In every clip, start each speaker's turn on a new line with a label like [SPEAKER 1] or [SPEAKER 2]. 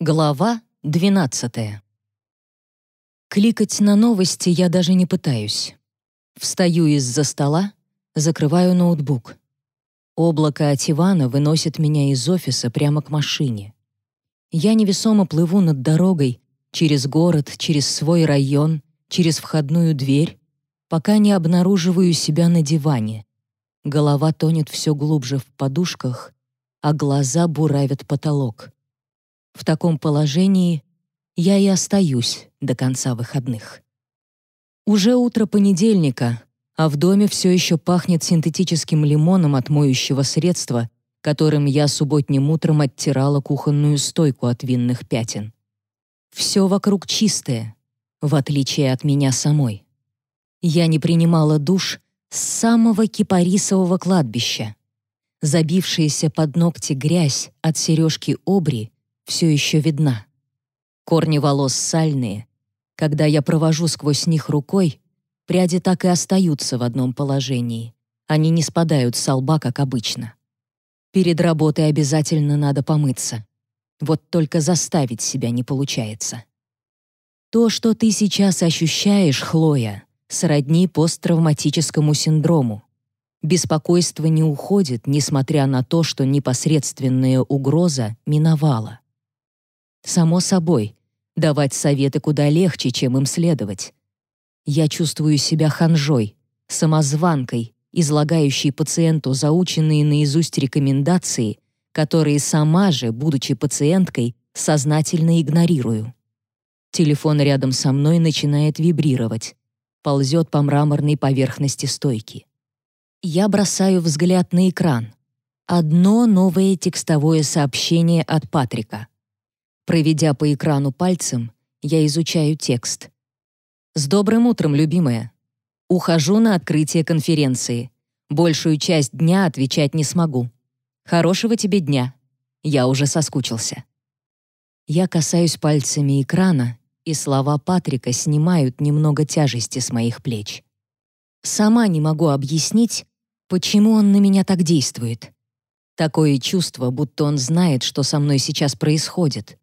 [SPEAKER 1] Глава 12. Кликать на новости я даже не пытаюсь. Встаю из-за стола, закрываю ноутбук. Облако от Ивана выносит меня из офиса прямо к машине. Я невесомо плыву над дорогой, через город, через свой район, через входную дверь, пока не обнаруживаю себя на диване. Голова тонет все глубже в подушках, а глаза буравят потолок. В таком положении я и остаюсь до конца выходных. Уже утро понедельника, а в доме все еще пахнет синтетическим лимоном от моющего средства, которым я субботним утром оттирала кухонную стойку от винных пятен. Все вокруг чистое, в отличие от меня самой. Я не принимала душ с самого кипарисового кладбища. Забившаяся под ногти грязь от сережки обри все еще видна. Корни волос сальные. Когда я провожу сквозь них рукой, пряди так и остаются в одном положении. Они не спадают с лба, как обычно. Перед работой обязательно надо помыться. Вот только заставить себя не получается. То, что ты сейчас ощущаешь, Хлоя, сродни посттравматическому синдрому. Беспокойство не уходит, несмотря на то, что непосредственная угроза миновала. Само собой, давать советы куда легче, чем им следовать. Я чувствую себя ханжой, самозванкой, излагающей пациенту заученные наизусть рекомендации, которые сама же, будучи пациенткой, сознательно игнорирую. Телефон рядом со мной начинает вибрировать, ползет по мраморной поверхности стойки. Я бросаю взгляд на экран. Одно новое текстовое сообщение от Патрика. Проведя по экрану пальцем, я изучаю текст. «С добрым утром, любимая. Ухожу на открытие конференции. Большую часть дня отвечать не смогу. Хорошего тебе дня. Я уже соскучился». Я касаюсь пальцами экрана, и слова Патрика снимают немного тяжести с моих плеч. Сама не могу объяснить, почему он на меня так действует. Такое чувство, будто он знает, что со мной сейчас происходит.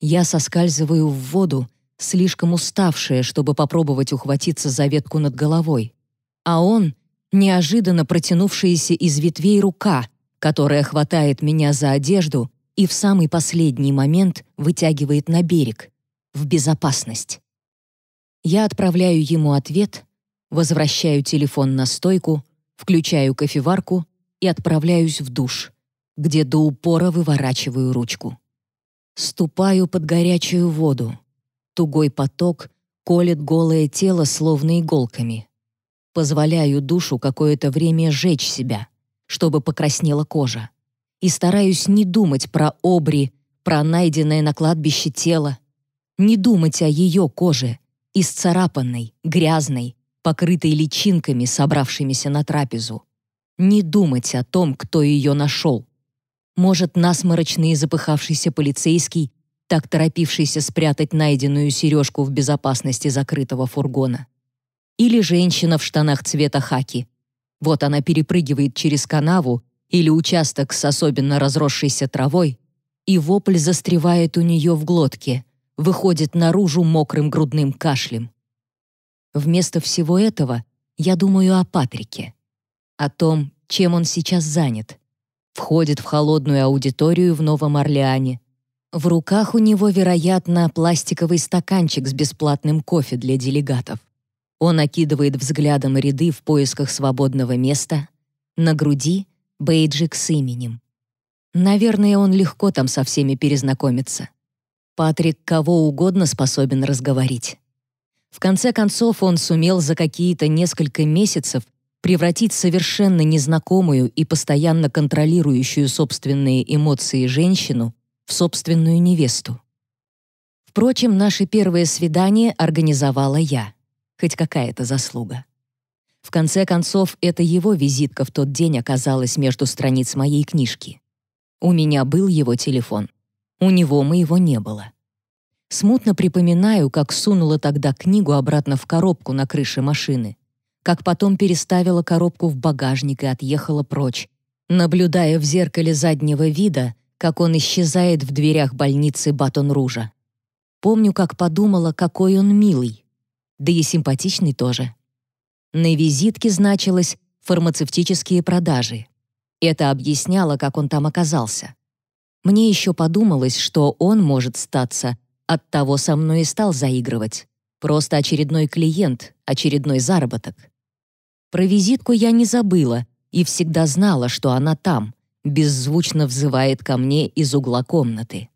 [SPEAKER 1] Я соскальзываю в воду, слишком уставшая, чтобы попробовать ухватиться за ветку над головой. А он — неожиданно протянувшаяся из ветвей рука, которая хватает меня за одежду и в самый последний момент вытягивает на берег, в безопасность. Я отправляю ему ответ, возвращаю телефон на стойку, включаю кофеварку и отправляюсь в душ, где до упора выворачиваю ручку. Ступаю под горячую воду. Тугой поток колет голое тело словно иголками. Позволяю душу какое-то время жечь себя, чтобы покраснела кожа и стараюсь не думать про обри, про найденное на кладбище тело, не думать о ее коже, исцарапанной, грязной, покрытой личинками, собравшимися на трапезу. Не думать о том, кто ее нашел. Может, насморочный и запыхавшийся полицейский, так торопившийся спрятать найденную сережку в безопасности закрытого фургона. Или женщина в штанах цвета хаки. Вот она перепрыгивает через канаву или участок с особенно разросшейся травой, и вопль застревает у нее в глотке, выходит наружу мокрым грудным кашлем. Вместо всего этого я думаю о Патрике, о том, чем он сейчас занят. Входит в холодную аудиторию в Новом Орлеане. В руках у него, вероятно, пластиковый стаканчик с бесплатным кофе для делегатов. Он окидывает взглядом ряды в поисках свободного места. На груди бейджик с именем. Наверное, он легко там со всеми перезнакомится. Патрик кого угодно способен разговорить. В конце концов, он сумел за какие-то несколько месяцев превратить совершенно незнакомую и постоянно контролирующую собственные эмоции женщину в собственную невесту. Впрочем, наше первое свидание организовала я. Хоть какая-то заслуга. В конце концов, это его визитка в тот день оказалась между страниц моей книжки. У меня был его телефон. У него моего не было. Смутно припоминаю, как сунула тогда книгу обратно в коробку на крыше машины, как потом переставила коробку в багажник и отъехала прочь, наблюдая в зеркале заднего вида, как он исчезает в дверях больницы Батон-Ружа. Помню, как подумала, какой он милый. Да и симпатичный тоже. На визитке значилось «фармацевтические продажи». Это объясняло, как он там оказался. Мне еще подумалось, что он может статься, от того со мной и стал заигрывать. Просто очередной клиент, очередной заработок. Про визитку я не забыла и всегда знала, что она там, беззвучно взывает ко мне из угла комнаты.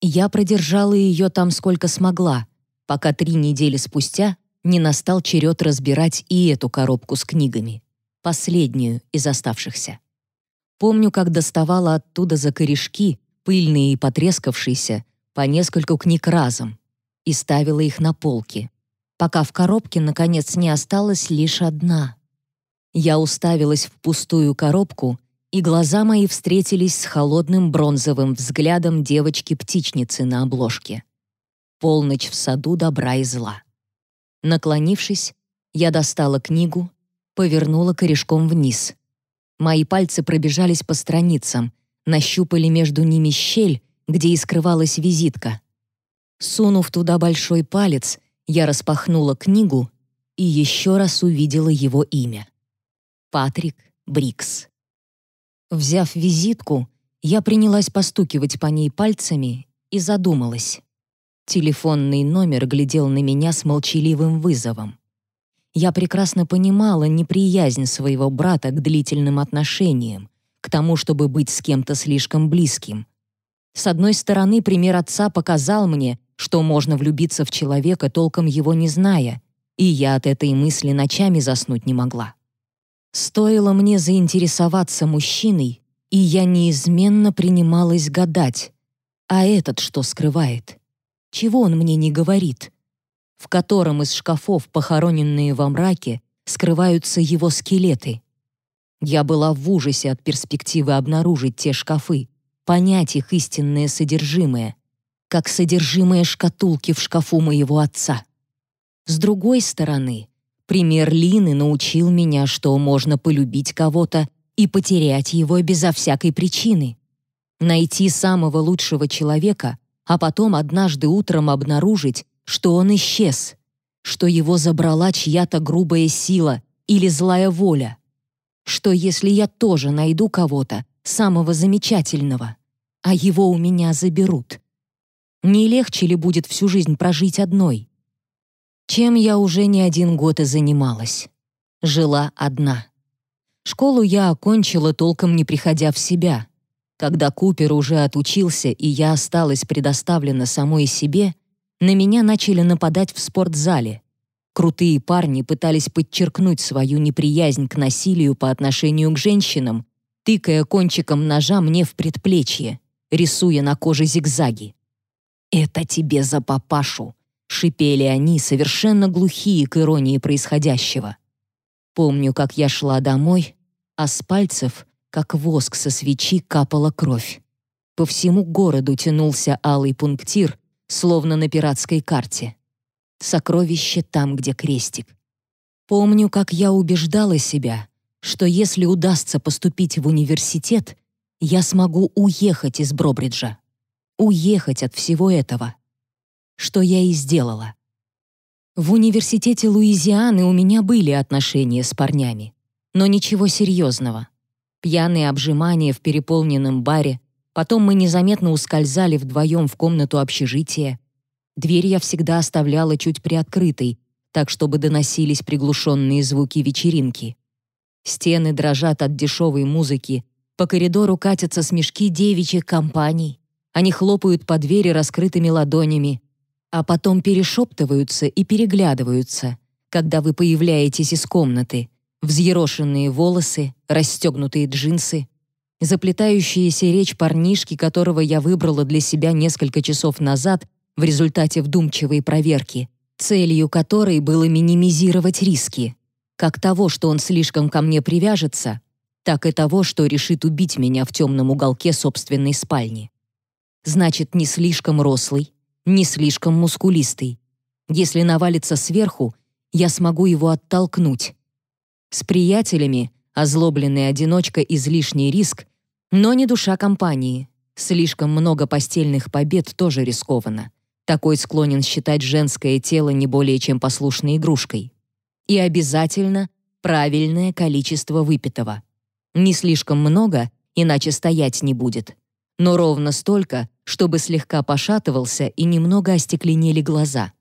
[SPEAKER 1] Я продержала ее там сколько смогла, пока три недели спустя не настал черед разбирать и эту коробку с книгами, последнюю из оставшихся. Помню, как доставала оттуда за корешки, пыльные и потрескавшиеся, по нескольку книг разом, и ставила их на полки, пока в коробке, наконец, не осталась лишь одна. Я уставилась в пустую коробку и глаза мои встретились с холодным бронзовым взглядом девочки-птичницы на обложке. Полночь в саду добра и зла. Наклонившись, я достала книгу, повернула корешком вниз. Мои пальцы пробежались по страницам, нащупали между ними щель, где и скрывалась визитка. Сунув туда большой палец, я распахнула книгу и еще раз увидела его имя. Патрик Брикс. Взяв визитку, я принялась постукивать по ней пальцами и задумалась. Телефонный номер глядел на меня с молчаливым вызовом. Я прекрасно понимала неприязнь своего брата к длительным отношениям, к тому, чтобы быть с кем-то слишком близким. С одной стороны, пример отца показал мне, что можно влюбиться в человека, толком его не зная, и я от этой мысли ночами заснуть не могла. Стоило мне заинтересоваться мужчиной, и я неизменно принималась гадать, а этот что скрывает? Чего он мне не говорит? В котором из шкафов, похороненные во мраке, скрываются его скелеты? Я была в ужасе от перспективы обнаружить те шкафы, понять их истинное содержимое, как содержимое шкатулки в шкафу моего отца. С другой стороны, Пример Лины научил меня, что можно полюбить кого-то и потерять его безо всякой причины. Найти самого лучшего человека, а потом однажды утром обнаружить, что он исчез, что его забрала чья-то грубая сила или злая воля. Что если я тоже найду кого-то, самого замечательного, а его у меня заберут? Не легче ли будет всю жизнь прожить одной? Чем я уже не один год и занималась. Жила одна. Школу я окончила, толком не приходя в себя. Когда Купер уже отучился и я осталась предоставлена самой себе, на меня начали нападать в спортзале. Крутые парни пытались подчеркнуть свою неприязнь к насилию по отношению к женщинам, тыкая кончиком ножа мне в предплечье, рисуя на коже зигзаги. «Это тебе за папашу», Шипели они, совершенно глухие к иронии происходящего. Помню, как я шла домой, а с пальцев, как воск со свечи, капала кровь. По всему городу тянулся алый пунктир, словно на пиратской карте. Сокровище там, где крестик. Помню, как я убеждала себя, что если удастся поступить в университет, я смогу уехать из Бробриджа. Уехать от всего этого что я и сделала. В университете Луизианы у меня были отношения с парнями, но ничего серьезного. Пьяные обжимания в переполненном баре, потом мы незаметно ускользали вдвоем в комнату общежития. Дверь я всегда оставляла чуть приоткрытой, так чтобы доносились приглушенные звуки вечеринки. Стены дрожат от дешевой музыки, по коридору катятся смешки девичьих компаний. Они хлопают по двери раскрытыми ладонями, а потом перешептываются и переглядываются, когда вы появляетесь из комнаты, взъерошенные волосы, расстегнутые джинсы, заплетающаяся речь парнишки, которого я выбрала для себя несколько часов назад в результате вдумчивой проверки, целью которой было минимизировать риски, как того, что он слишком ко мне привяжется, так и того, что решит убить меня в темном уголке собственной спальни. Значит, не слишком рослый, не слишком мускулистый. Если навалится сверху, я смогу его оттолкнуть. С приятелями озлобленный одиночка излишний риск, но не душа компании. слишком много постельных побед тоже рискованно. Такой склонен считать женское тело не более чем послушной игрушкой. И обязательно правильное количество выпитого. Не слишком много, иначе стоять не будет. Но ровно столько, чтобы слегка пошатывался и немного остекленели глаза.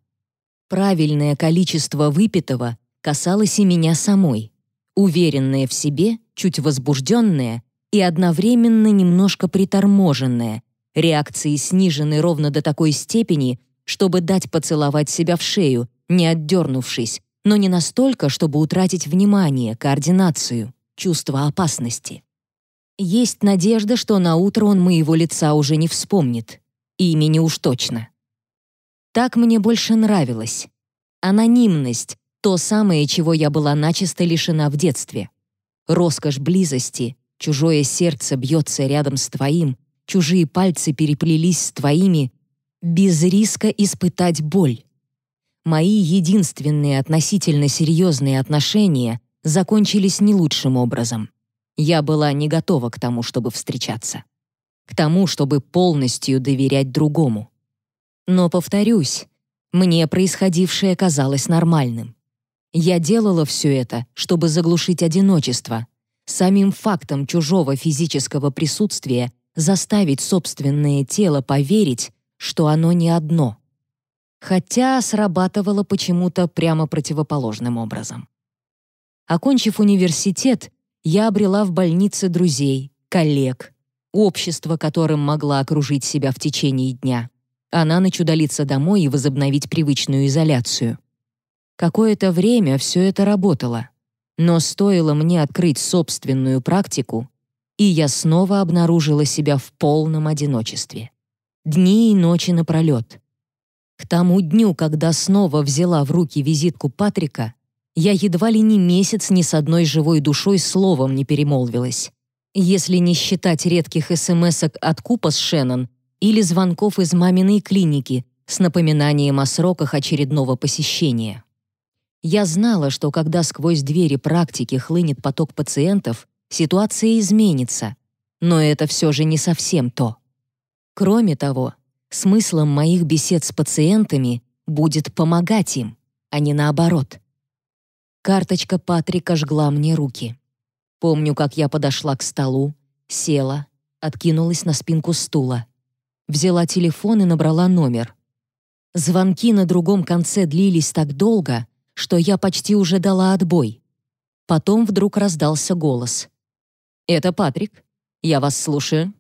[SPEAKER 1] Правильное количество выпитого касалось и меня самой. Уверенная в себе, чуть возбужденная и одновременно немножко приторможенная, реакции снижены ровно до такой степени, чтобы дать поцеловать себя в шею, не отдернувшись, но не настолько, чтобы утратить внимание, координацию, чувство опасности. Есть надежда, что на утро он моего лица уже не вспомнит. Имени уж точно. Так мне больше нравилось. Анонимность — то самое, чего я была начисто лишена в детстве. Роскошь близости, чужое сердце бьется рядом с твоим, чужие пальцы переплелись с твоими, без риска испытать боль. Мои единственные относительно серьезные отношения закончились не лучшим образом. Я была не готова к тому, чтобы встречаться. К тому, чтобы полностью доверять другому. Но, повторюсь, мне происходившее казалось нормальным. Я делала все это, чтобы заглушить одиночество, самим фактом чужого физического присутствия заставить собственное тело поверить, что оно не одно. Хотя срабатывало почему-то прямо противоположным образом. Окончив университет, я обрела в больнице друзей, коллег, общество, которым могла окружить себя в течение дня, а на ночь удалиться домой и возобновить привычную изоляцию. Какое-то время все это работало, но стоило мне открыть собственную практику, и я снова обнаружила себя в полном одиночестве. Дни и ночи напролет. К тому дню, когда снова взяла в руки визитку Патрика, я едва ли не месяц ни с одной живой душой словом не перемолвилась. Если не считать редких смс-ок от Купа с Шеннон или звонков из маминой клиники с напоминанием о сроках очередного посещения. Я знала, что когда сквозь двери практики хлынет поток пациентов, ситуация изменится, но это все же не совсем то. Кроме того, смыслом моих бесед с пациентами будет помогать им, а не наоборот. Карточка Патрика жгла мне руки. Помню, как я подошла к столу, села, откинулась на спинку стула. Взяла телефон и набрала номер. Звонки на другом конце длились так долго, что я почти уже дала отбой. Потом вдруг раздался голос. «Это Патрик. Я вас слушаю».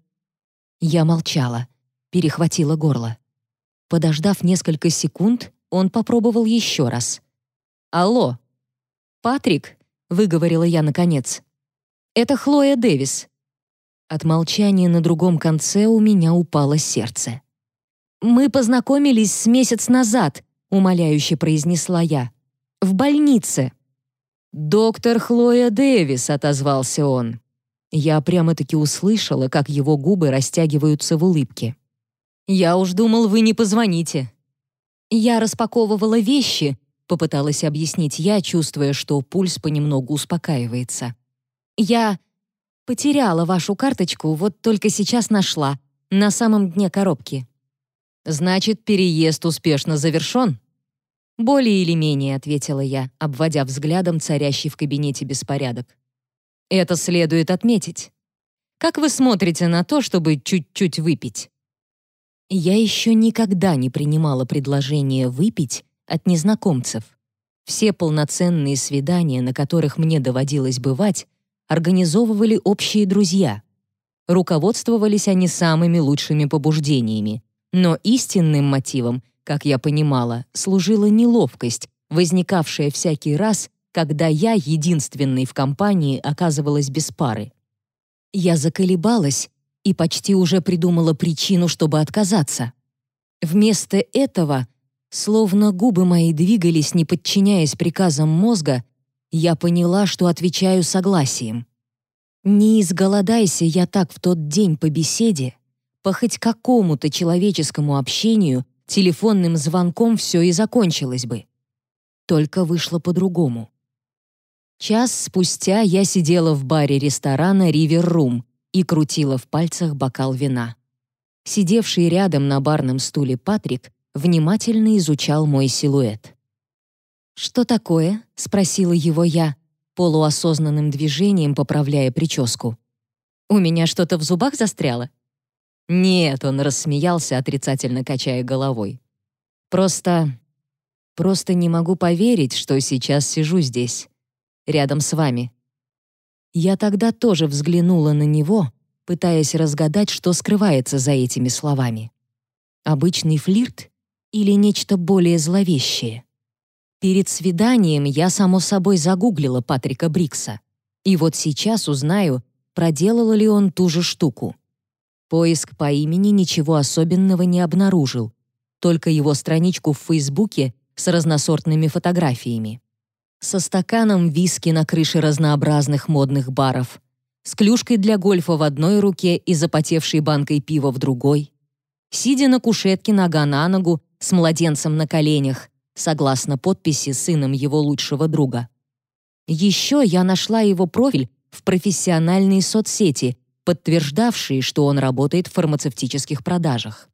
[SPEAKER 1] Я молчала, перехватила горло. Подождав несколько секунд, он попробовал еще раз. «Алло!» «Патрик!» — выговорила я наконец. «Это Хлоя Дэвис». От молчания на другом конце у меня упало сердце. «Мы познакомились с месяц назад», — умоляюще произнесла я. «В больнице». «Доктор Хлоя Дэвис», — отозвался он. Я прямо-таки услышала, как его губы растягиваются в улыбке. «Я уж думал, вы не позвоните». «Я распаковывала вещи», — попыталась объяснить я, чувствуя, что пульс понемногу успокаивается. «Я потеряла вашу карточку, вот только сейчас нашла, на самом дне коробки». «Значит, переезд успешно завершен?» «Более или менее», — ответила я, обводя взглядом царящий в кабинете беспорядок. Это следует отметить. Как вы смотрите на то, чтобы чуть-чуть выпить? Я еще никогда не принимала предложение выпить от незнакомцев. Все полноценные свидания, на которых мне доводилось бывать, организовывали общие друзья. Руководствовались они самыми лучшими побуждениями, но истинным мотивом, как я понимала, служила неловкость, возникавшая всякий раз, когда я, единственной в компании, оказывалась без пары. Я заколебалась и почти уже придумала причину, чтобы отказаться. Вместо этого, словно губы мои двигались, не подчиняясь приказам мозга, я поняла, что отвечаю согласием. Не изголодайся я так в тот день по беседе, по хоть какому-то человеческому общению, телефонным звонком все и закончилось бы. Только вышло по-другому. Час спустя я сидела в баре ресторана «Ривер Рум» и крутила в пальцах бокал вина. Сидевший рядом на барном стуле Патрик внимательно изучал мой силуэт. «Что такое?» — спросила его я, полуосознанным движением поправляя прическу. «У меня что-то в зубах застряло?» «Нет», — он рассмеялся, отрицательно качая головой. «Просто... просто не могу поверить, что сейчас сижу здесь, рядом с вами». Я тогда тоже взглянула на него, пытаясь разгадать, что скрывается за этими словами. Обычный флирт или нечто более зловещее? Перед свиданием я, само собой, загуглила Патрика Брикса. И вот сейчас узнаю, проделал ли он ту же штуку. Поиск по имени ничего особенного не обнаружил, только его страничку в Фейсбуке с разносортными фотографиями. Со стаканом виски на крыше разнообразных модных баров, с клюшкой для гольфа в одной руке и запотевшей банкой пива в другой, сидя на кушетке нога на ногу с младенцем на коленях, согласно подписи сыном его лучшего друга. Еще я нашла его профиль в профессиональной соцсети, подтверждавшие, что он работает в фармацевтических продажах.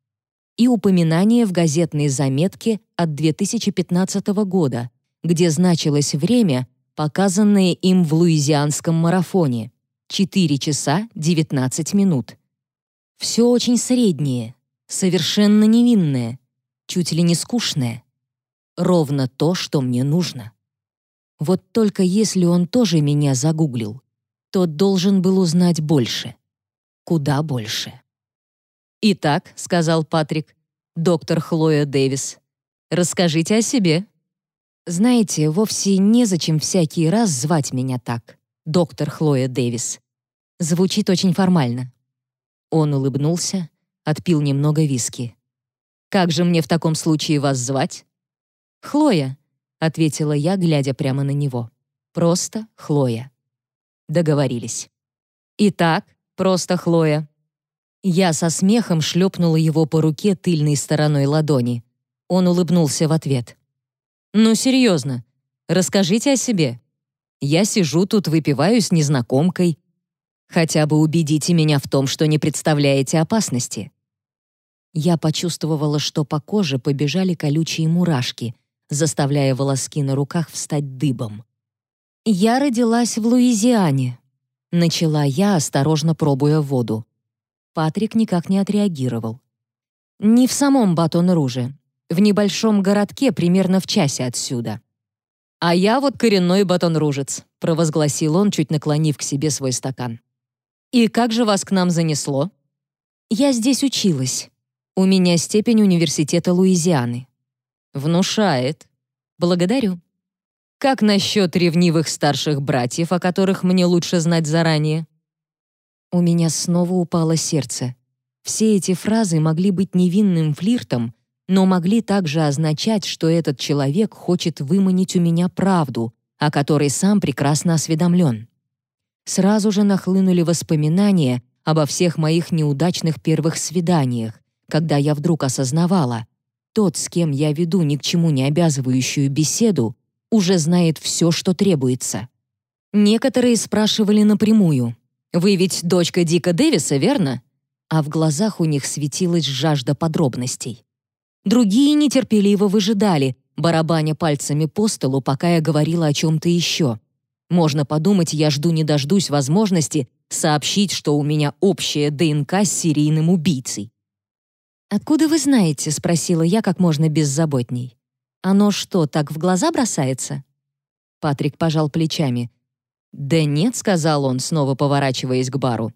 [SPEAKER 1] И упоминание в газетной заметке от 2015 года, где значилось время, показанное им в луизианском марафоне. 4 часа 19 минут. Все очень среднее, совершенно невинное, чуть ли не скучное. Ровно то, что мне нужно. Вот только если он тоже меня загуглил, то должен был узнать больше. Куда больше. «Итак», — сказал Патрик, — «доктор Хлоя Дэвис, расскажите о себе». Знаете, вовсе незачем всякий раз звать меня так доктор Хлоя Дэвис. Звучит очень формально. Он улыбнулся, отпил немного виски. «Как же мне в таком случае вас звать?» «Хлоя», — ответила я, глядя прямо на него. «Просто Хлоя». Договорились. «Итак, просто Хлоя». Я со смехом шлепнула его по руке тыльной стороной ладони. Он улыбнулся в ответ. «Ну, серьезно, расскажите о себе. Я сижу тут, выпиваю с незнакомкой. Хотя бы убедите меня в том, что не представляете опасности». Я почувствовала, что по коже побежали колючие мурашки, заставляя волоски на руках встать дыбом. «Я родилась в Луизиане», — начала я, осторожно пробуя воду. Патрик никак не отреагировал. «Не в самом Батон-Руже, в небольшом городке примерно в часе отсюда. «А я вот коренной батон-ружец», — провозгласил он, чуть наклонив к себе свой стакан. «И как же вас к нам занесло?» «Я здесь училась. У меня степень университета Луизианы». «Внушает. Благодарю». «Как насчет ревнивых старших братьев, о которых мне лучше знать заранее?» У меня снова упало сердце. Все эти фразы могли быть невинным флиртом, но могли также означать, что этот человек хочет выманить у меня правду, о которой сам прекрасно осведомлен. Сразу же нахлынули воспоминания обо всех моих неудачных первых свиданиях, когда я вдруг осознавала, тот, с кем я веду ни к чему не обязывающую беседу, уже знает все, что требуется. Некоторые спрашивали напрямую, «Вы ведь дочка Дика Дэвиса, верно?» А в глазах у них светилась жажда подробностей. Другие нетерпеливо выжидали, барабаня пальцами по столу, пока я говорила о чем-то еще. Можно подумать, я жду не дождусь возможности сообщить, что у меня общая ДНК с серийным убийцей. «Откуда вы знаете?» — спросила я как можно беззаботней. «Оно что, так в глаза бросается?» Патрик пожал плечами. «Да нет», — сказал он, снова поворачиваясь к бару.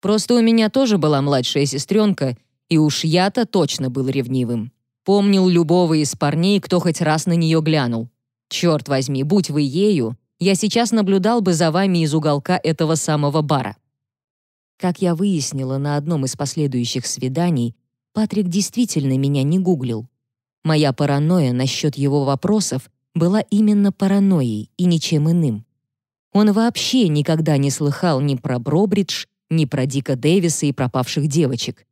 [SPEAKER 1] «Просто у меня тоже была младшая сестренка, и уж я-то точно был ревнивым. Помнил любого из парней, кто хоть раз на нее глянул. Черт возьми, будь вы ею, я сейчас наблюдал бы за вами из уголка этого самого бара. Как я выяснила на одном из последующих свиданий, Патрик действительно меня не гуглил. Моя паранойя насчет его вопросов была именно паранойей и ничем иным. Он вообще никогда не слыхал ни про Бробридж, ни про Дика Дэвиса и пропавших девочек.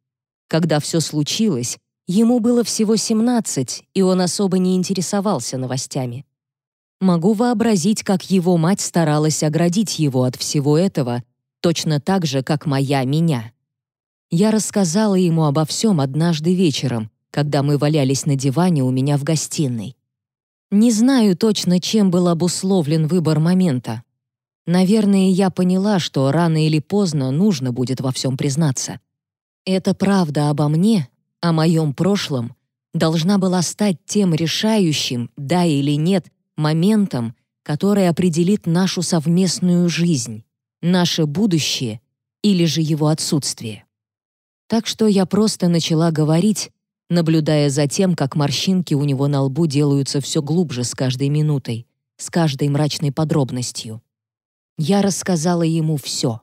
[SPEAKER 1] Когда все случилось, Ему было всего 17, и он особо не интересовался новостями. Могу вообразить, как его мать старалась оградить его от всего этого, точно так же, как моя меня. Я рассказала ему обо всем однажды вечером, когда мы валялись на диване у меня в гостиной. Не знаю точно, чем был обусловлен выбор момента. Наверное, я поняла, что рано или поздно нужно будет во всем признаться. Эта правда обо мне, о моем прошлом, должна была стать тем решающим, да или нет, моментом, который определит нашу совместную жизнь, наше будущее или же его отсутствие. Так что я просто начала говорить, наблюдая за тем, как морщинки у него на лбу делаются все глубже с каждой минутой, с каждой мрачной подробностью. Я рассказала ему все.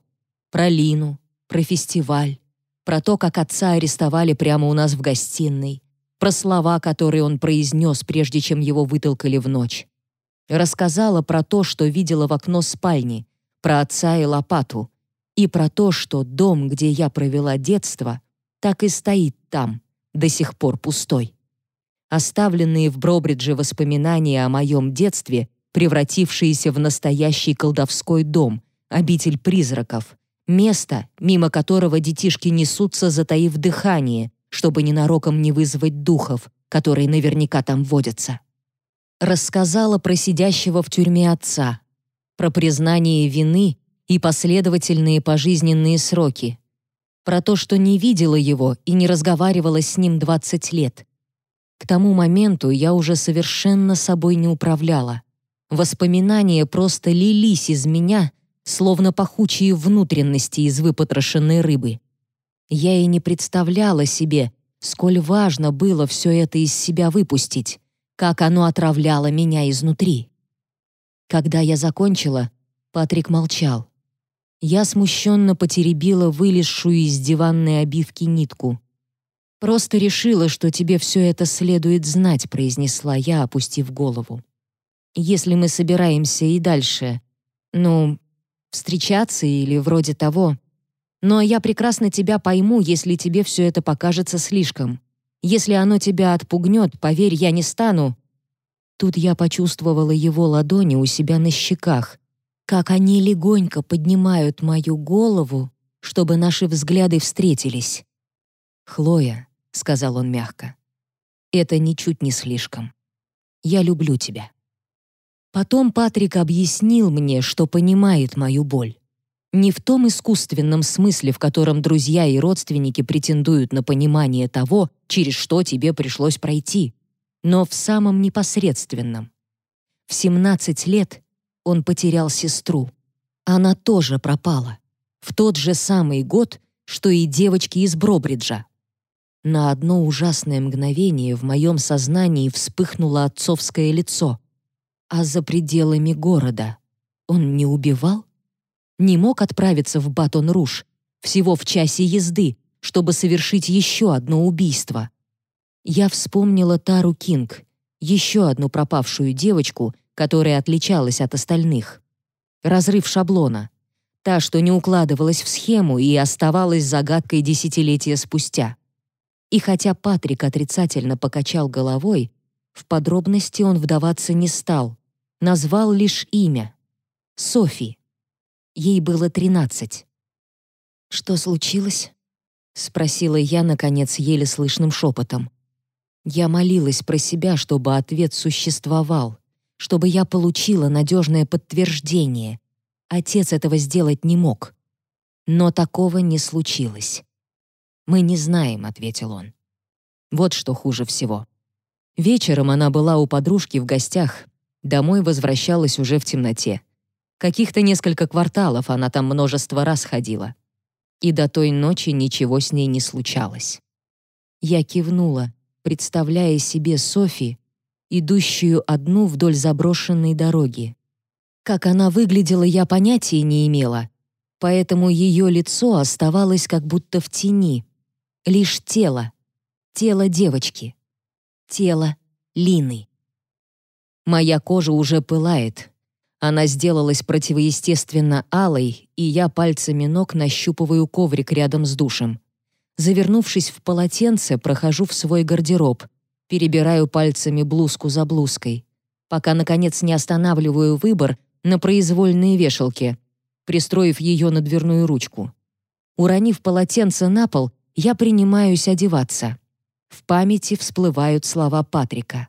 [SPEAKER 1] Про Лину, про фестиваль, про то, как отца арестовали прямо у нас в гостиной, про слова, которые он произнес, прежде чем его вытолкали в ночь. Рассказала про то, что видела в окно спальни, про отца и лопату, и про то, что дом, где я провела детство, так и стоит там, до сих пор пустой. Оставленные в Бробридже воспоминания о моем детстве, превратившиеся в настоящий колдовской дом, обитель призраков, место, мимо которого детишки несутся, затаив дыхание, чтобы ненароком не вызвать духов, которые наверняка там водятся. Рассказала про сидящего в тюрьме отца, про признание вины и последовательные пожизненные сроки, про то, что не видела его и не разговаривала с ним 20 лет. К тому моменту я уже совершенно собой не управляла. Воспоминания просто лились из меня, словно пахучие внутренности из выпотрошенной рыбы. Я и не представляла себе, сколь важно было все это из себя выпустить, как оно отравляло меня изнутри. Когда я закончила, Патрик молчал. Я смущенно потеребила вылезшую из диванной обивки нитку. «Просто решила, что тебе все это следует знать», — произнесла я, опустив голову. «Если мы собираемся и дальше, ну, встречаться или вроде того. Но я прекрасно тебя пойму, если тебе все это покажется слишком. Если оно тебя отпугнет, поверь, я не стану». Тут я почувствовала его ладони у себя на щеках, как они легонько поднимают мою голову, чтобы наши взгляды встретились. «Хлоя», — сказал он мягко, — «это ничуть не слишком. Я люблю тебя». Потом Патрик объяснил мне, что понимает мою боль. Не в том искусственном смысле, в котором друзья и родственники претендуют на понимание того, через что тебе пришлось пройти, но в самом непосредственном. В 17 лет он потерял сестру. Она тоже пропала. В тот же самый год, что и девочки из Бробриджа. На одно ужасное мгновение в моем сознании вспыхнуло отцовское лицо. А за пределами города он не убивал? Не мог отправиться в Батон-Руш, всего в часе езды, чтобы совершить еще одно убийство. Я вспомнила Тару Кинг, еще одну пропавшую девочку, которая отличалась от остальных. Разрыв шаблона. Та, что не укладывалась в схему и оставалась загадкой десятилетия спустя. И хотя Патрик отрицательно покачал головой, в подробности он вдаваться не стал, назвал лишь имя — Софи. Ей было тринадцать. «Что случилось?» — спросила я, наконец, еле слышным шепотом. Я молилась про себя, чтобы ответ существовал, чтобы я получила надежное подтверждение. Отец этого сделать не мог. Но такого не случилось. «Мы не знаем», — ответил он. Вот что хуже всего. Вечером она была у подружки в гостях, домой возвращалась уже в темноте. Каких-то несколько кварталов она там множество раз ходила. И до той ночи ничего с ней не случалось. Я кивнула, представляя себе Софи, идущую одну вдоль заброшенной дороги. Как она выглядела, я понятия не имела, поэтому ее лицо оставалось как будто в тени. Лишь тело, тело девочки, тело Лины. Моя кожа уже пылает. Она сделалась противоестественно алой, и я пальцами ног нащупываю коврик рядом с душем. Завернувшись в полотенце, прохожу в свой гардероб, перебираю пальцами блузку за блузкой, пока, наконец, не останавливаю выбор на произвольные вешалки, пристроив ее на дверную ручку. Уронив полотенце на пол, я принимаюсь одеваться. В памяти всплывают слова Патрика.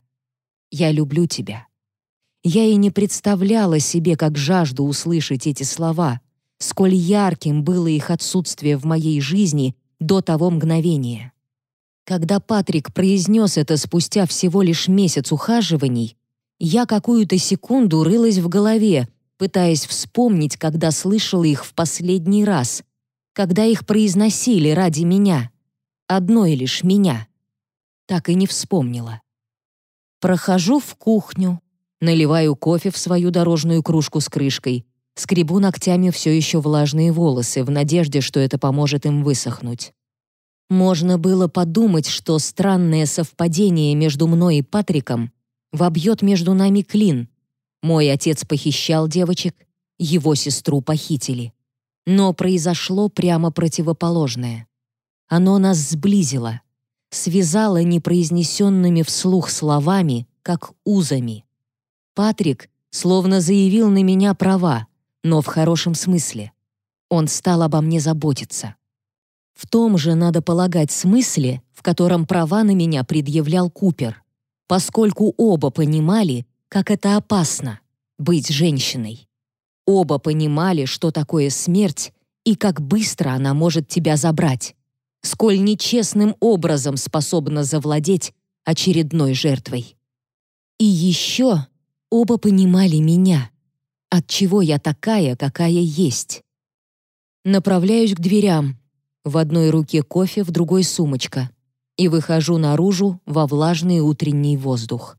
[SPEAKER 1] «Я люблю тебя». Я и не представляла себе, как жажду услышать эти слова, сколь ярким было их отсутствие в моей жизни до того мгновения. Когда Патрик произнес это спустя всего лишь месяц ухаживаний, я какую-то секунду рылась в голове, пытаясь вспомнить, когда слышала их в последний раз, когда их произносили ради меня, одной лишь меня. Так и не вспомнила. Прохожу в кухню, наливаю кофе в свою дорожную кружку с крышкой, скребу ногтями все еще влажные волосы в надежде, что это поможет им высохнуть. Можно было подумать, что странное совпадение между мной и Патриком вобьет между нами клин. Мой отец похищал девочек, его сестру похитили. Но произошло прямо противоположное. Оно нас сблизило, связало непроизнесенными вслух словами, как узами. Патрик словно заявил на меня права, но в хорошем смысле. Он стал обо мне заботиться. В том же, надо полагать, смысле, в котором права на меня предъявлял Купер, поскольку оба понимали, как это опасно — быть женщиной. Оба понимали, что такое смерть и как быстро она может тебя забрать, сколь нечестным образом способна завладеть очередной жертвой. И еще оба понимали меня, от чего я такая, какая есть. Направляюсь к дверям, в одной руке кофе, в другой сумочка. И выхожу наружу во влажный утренний воздух.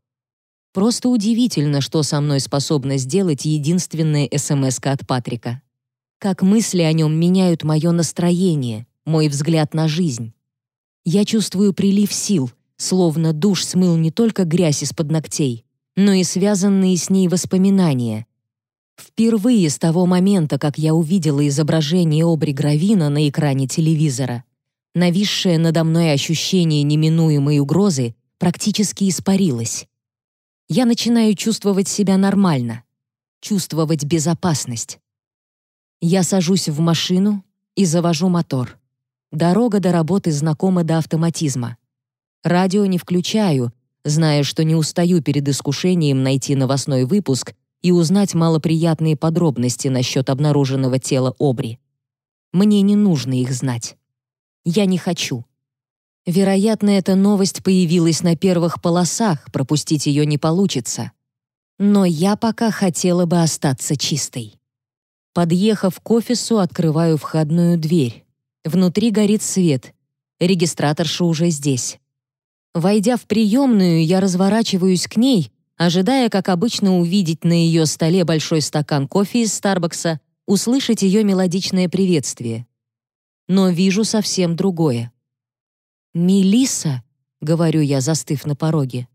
[SPEAKER 1] Просто удивительно, что со мной способна сделать единственная смс от Патрика. Как мысли о нем меняют мое настроение, мой взгляд на жизнь. Я чувствую прилив сил, словно душ смыл не только грязь из-под ногтей, но и связанные с ней воспоминания, Впервые с того момента, как я увидела изображение Обри Гравина на экране телевизора, нависшее надо мной ощущение неминуемой угрозы практически испарилось. Я начинаю чувствовать себя нормально, чувствовать безопасность. Я сажусь в машину и завожу мотор. Дорога до работы знакома до автоматизма. Радио не включаю, зная, что не устаю перед искушением найти новостной выпуск и узнать малоприятные подробности насчет обнаруженного тела Обри. Мне не нужно их знать. Я не хочу. Вероятно, эта новость появилась на первых полосах, пропустить ее не получится. Но я пока хотела бы остаться чистой. Подъехав к офису, открываю входную дверь. Внутри горит свет. Регистраторша уже здесь. Войдя в приемную, я разворачиваюсь к ней ожидая, как обычно, увидеть на ее столе большой стакан кофе из Старбакса, услышать ее мелодичное приветствие. Но вижу совсем другое. Мелиса, говорю я, застыв на пороге.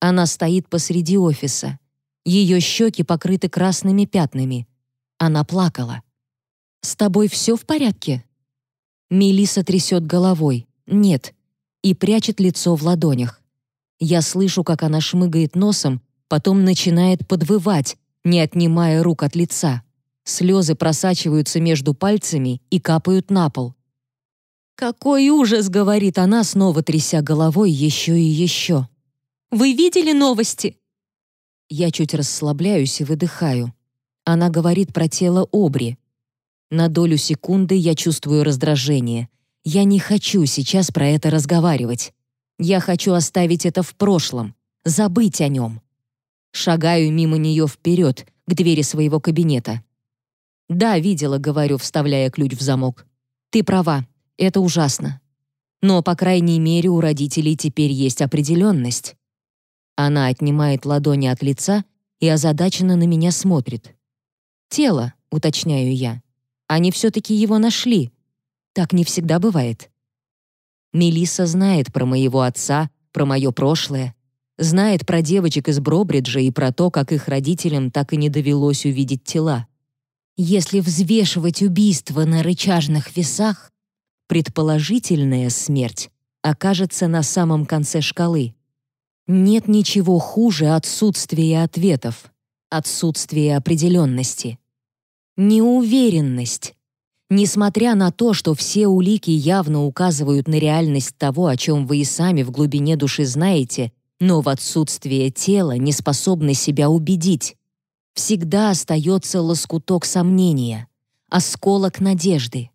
[SPEAKER 1] Она стоит посреди офиса. Ее щеки покрыты красными пятнами. Она плакала. «С тобой все в порядке?» Мелиса трясет головой. «Нет», и прячет лицо в ладонях. Я слышу, как она шмыгает носом, потом начинает подвывать, не отнимая рук от лица. Слезы просачиваются между пальцами и капают на пол. «Какой ужас!» — говорит она, снова тряся головой еще и еще. «Вы видели новости?» Я чуть расслабляюсь и выдыхаю. Она говорит про тело Обри. На долю секунды я чувствую раздражение. Я не хочу сейчас про это разговаривать. Я хочу оставить это в прошлом, забыть о нем. Шагаю мимо нее вперед, к двери своего кабинета. «Да, видела», — говорю, вставляя ключ в замок. «Ты права, это ужасно. Но, по крайней мере, у родителей теперь есть определенность». Она отнимает ладони от лица и озадаченно на меня смотрит. «Тело», — уточняю я. «Они все-таки его нашли. Так не всегда бывает». Мелисса знает про моего отца, про мое прошлое, знает про девочек из Бробриджа и про то, как их родителям так и не довелось увидеть тела. Если взвешивать убийство на рычажных весах, предположительная смерть окажется на самом конце шкалы. Нет ничего хуже отсутствия ответов, отсутствия определенности. Неуверенность, Несмотря на то, что все улики явно указывают на реальность того, о чем вы и сами в глубине души знаете, но в отсутствие тела не способны себя убедить, всегда остается лоскуток сомнения, осколок надежды.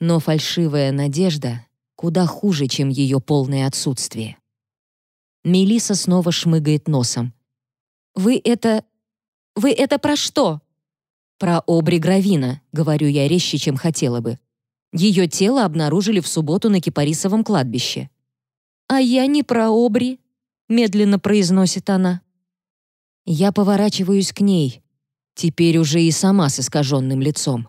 [SPEAKER 1] Но фальшивая надежда куда хуже, чем ее полное отсутствие. Мелиса снова шмыгает носом. «Вы это... Вы это про что?» «Про Обри Гравина», — говорю я резче, чем хотела бы. Ее тело обнаружили в субботу на Кипарисовом кладбище. «А я не про Обри», — медленно произносит она. Я поворачиваюсь к ней, теперь уже и сама с искаженным лицом.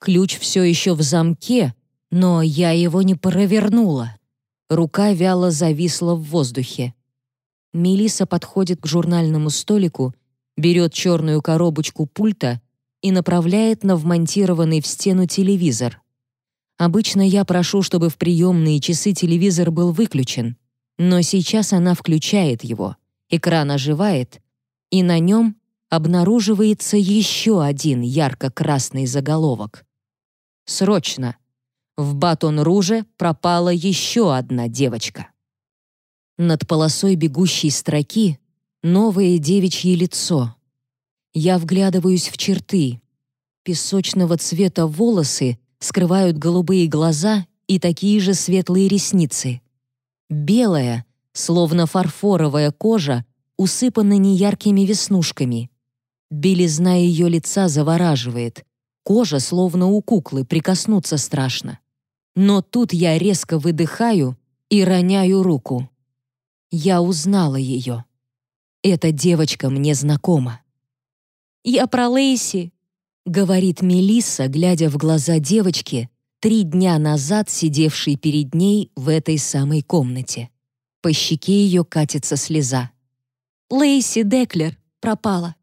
[SPEAKER 1] Ключ все еще в замке, но я его не провернула. Рука вяло зависла в воздухе. Мелиса подходит к журнальному столику, берет черную коробочку пульта и направляет на вмонтированный в стену телевизор. Обычно я прошу, чтобы в приемные часы телевизор был выключен, но сейчас она включает его. Экран оживает, и на нем обнаруживается еще один ярко-красный заголовок. «Срочно! В Батон-Руже пропала еще одна девочка!» Над полосой бегущей строки новое девичье лицо. Я вглядываюсь в черты. Песочного цвета волосы скрывают голубые глаза и такие же светлые ресницы. Белая, словно фарфоровая кожа, усыпана неяркими веснушками. Белизна ее лица завораживает. Кожа, словно у куклы, прикоснуться страшно. Но тут я резко выдыхаю и роняю руку. Я узнала ее. Эта девочка мне знакома. «Я про Лейси», — говорит Мелисса, глядя в глаза девочки, три дня назад сидевшей перед ней в этой самой комнате. По щеке ее катится слеза. Лейси Деклер пропала.